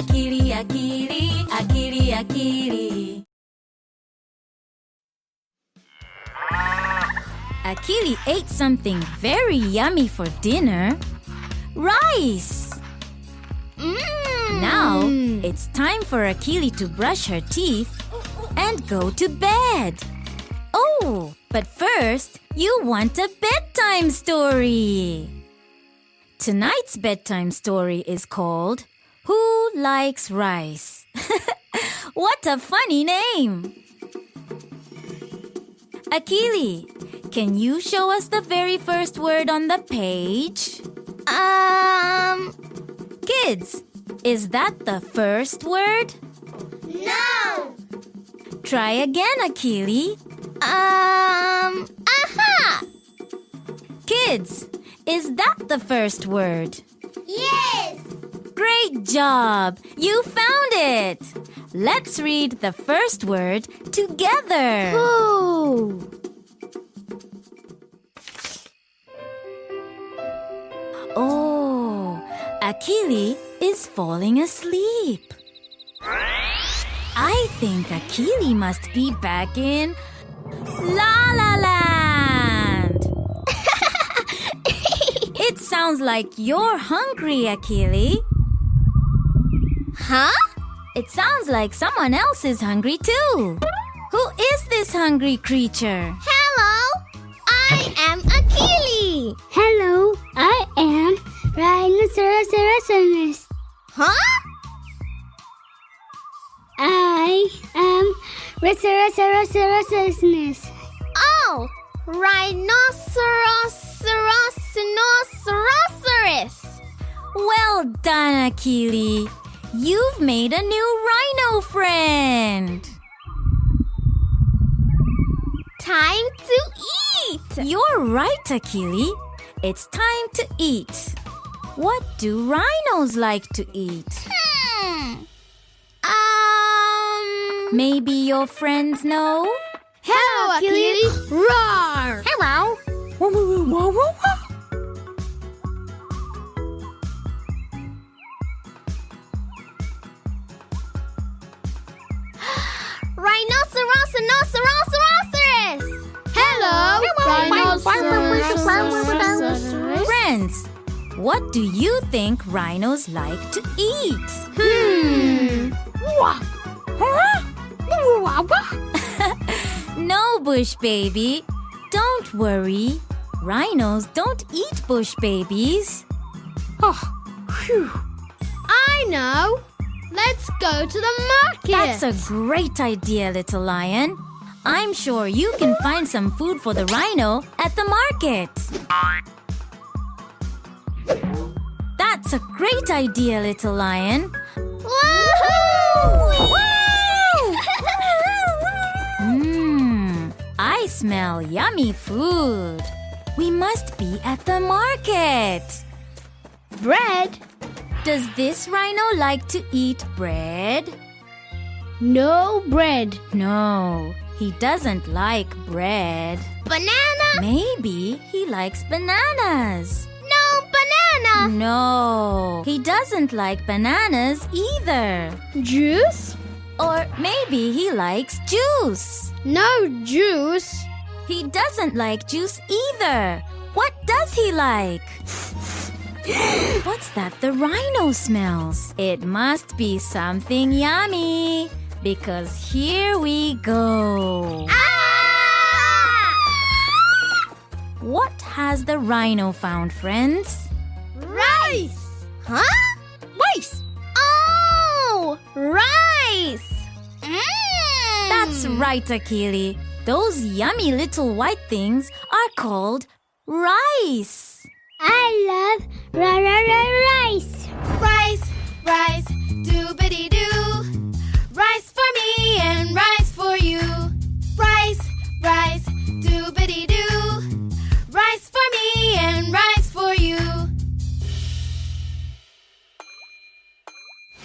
Akili, akili, akili, akili. Akili ate something very yummy for dinner. Rice. Mmm. Now it's time for Akili to brush her teeth and go to bed. Oh, but first, you want a bedtime story. Tonight's bedtime story is called Who Likes Rice? what a funny name! Akili, can you show us the very first word on the page? Um, Kids, is that the first word? no. Try again, Akili. Um, aha. Kids, is that the first word? Yes. Great job! You found it! Let's read the first word together. Ooh. Oh, Akili is falling asleep. I think Akili must be back in La La Land. it sounds like you're hungry, Akili. Huh? It sounds like someone else is hungry too. Who is this hungry creature? Hello. I am Akili. Hello, I am Rhinoceros. Huh? I am Rhinoceros. Oh, rhinoceros, rhinoceros. Well done, Akili. You've made a new rhino friend. Time to eat. You're right, Akili. It's time to eat. What do rhinos like to eat? Hmm. Um. Maybe your friends know? Hello, Akili. Roar! Hello. What do you think rhinos like to eat? Hmm. No, bush baby. Don't worry. Rhinos don't eat bush babies. Oh. I know. Let's go to the market. That's a great idea, little lion. I'm sure you can find some food for the rhino at the market. That's a great idea, little lion. Woohoo! Mmm, I smell yummy food. We must be at the market. Bread? Does this rhino like to eat bread? No bread. No, he doesn't like bread. Banana? Maybe he likes bananas. No banana. No, he doesn't like bananas either. Juice? Or maybe he likes juice. No juice. He doesn't like juice either. What does he like? What's that the rhino smells? It must be something yummy. Because here we go. Ah! What has the rhino found, friends? Rice. Huh? Rice. Oh, rice. Mm. That's right, Akili. Those yummy little white things are called rice. I love ra ra ra rice. Rice, rice,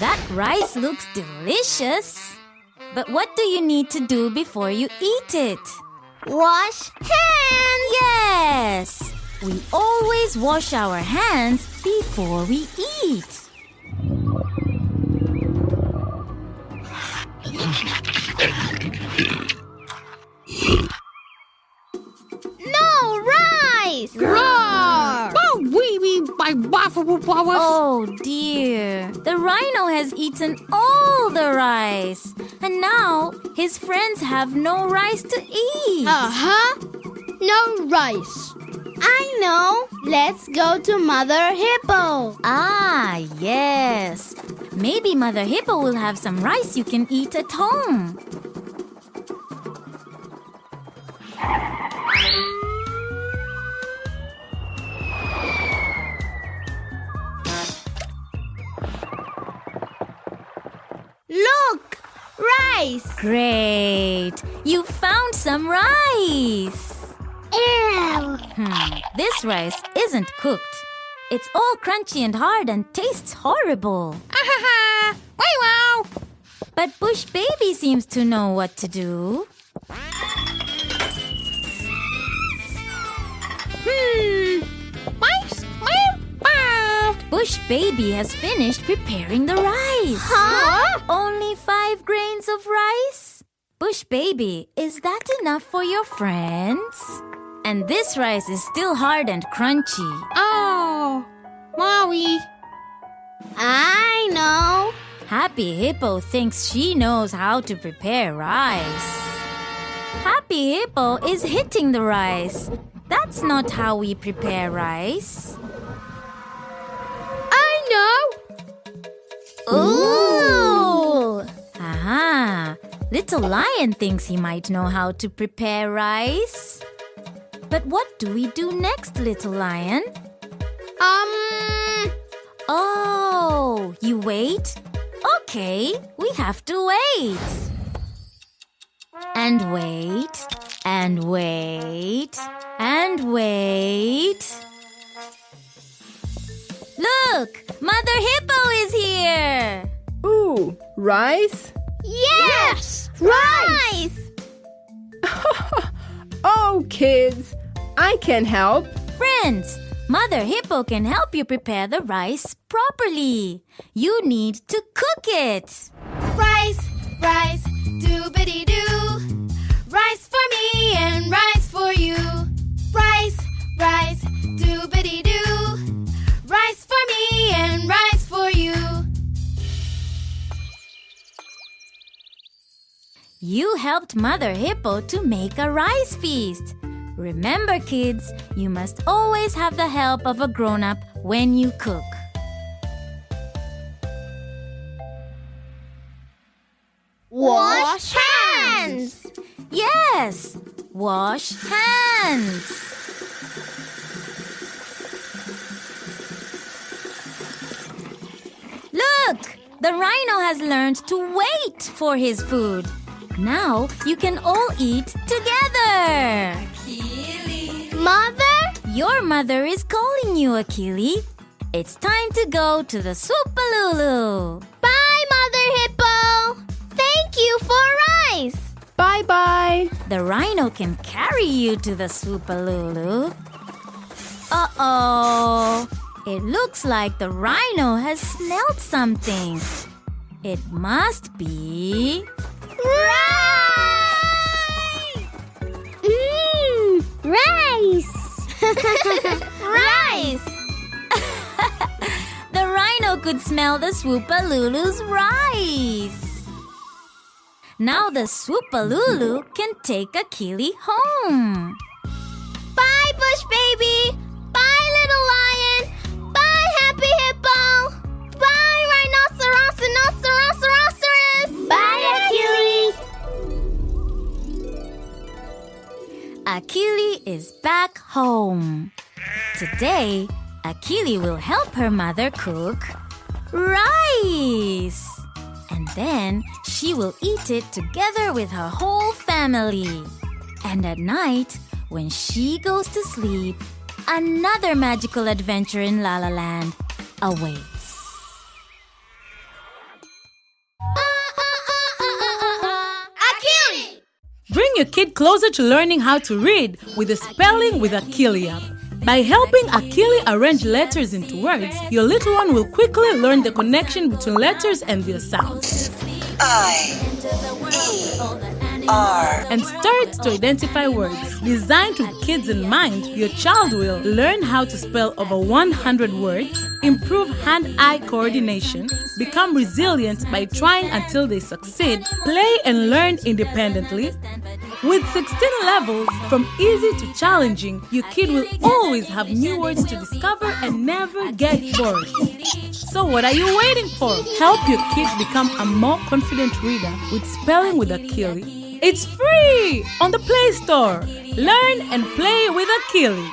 That rice looks delicious. But what do you need to do before you eat it? Wash hands. Yes! We always wash our hands before we eat. Oh dear. The rhino has eaten all the rice. And now his friends have no rice to eat. Uh huh. No rice. I know. Let's go to Mother Hippo. Ah, yes. Maybe Mother Hippo will have some rice you can eat at home. Look! Rice! Great. You found some rice. Ew! Hmm, this rice isn't cooked. It's all crunchy and hard and tastes horrible. Wow, wow. But Bush Baby seems to know what to do. Hmm. Bush Baby has finished preparing the rice. Huh? Only five grains of rice? Bush Baby, is that enough for your friends? And this rice is still hard and crunchy. Oh, Maui. I know. Happy Hippo thinks she knows how to prepare rice. Happy Hippo is hitting the rice. That's not how we prepare rice. I know. Ooh! Aha! Little Lion thinks he might know how to prepare rice. But what do we do next, Little Lion? Um. Oh, you wait? Okay, we have to wait. And wait, and wait, and wait. Mother Hippo is here. Ooh, rice? Yes! Rice! Oh, kids, I can help. Friends, Mother Hippo can help you prepare the rice properly. You need to cook it. Rice, rice, You helped Mother Hippo to make a rice feast. Remember, kids, you must always have the help of a grown up when you cook. Wash hands! Yes, wash hands. Look, the rhino has learned to wait for his food. Now you can all eat together. Mother? Your mother is calling you, Akili. It's time to go to the Swoopalulu. Bye, Mother Hippo! Thank you for rice! Bye bye. The rhino can carry you to the Swoopalulu. Uh oh. It looks like the rhino has smelled something. It must be. Smell the Swoopalulu's rice. Now the Swoopalulu can take Akili home. Bye, Bush Baby! Bye, Little Lion! Bye, Happy Hippo! Bye, Rhinoceros and Rhinoceros! Bye, Achille! Akili is back home. Today, Akili will help her mother cook rice. And then she will eat it together with her whole family. And at night, when she goes to sleep, another magical adventure in La La Land awaits. Akili! Bring your kid closer to learning how to read with the Spelling with Akili app. By helping Akili arrange letters into words, your little one will quickly learn the connection between letters and their sounds. I, E, R. and start to identify words. Designed with kids in mind, your child will learn how to spell over 100 words, improve hand eye coordination, become resilient by trying until they succeed, play and learn independently. With 16 levels, from easy to challenging, your kid will always have new words to discover and never get bored. So, what are you waiting for? Help your kids become a more confident reader with Spelling with Akili. It's free on the Play Store. Learn and play with Akili.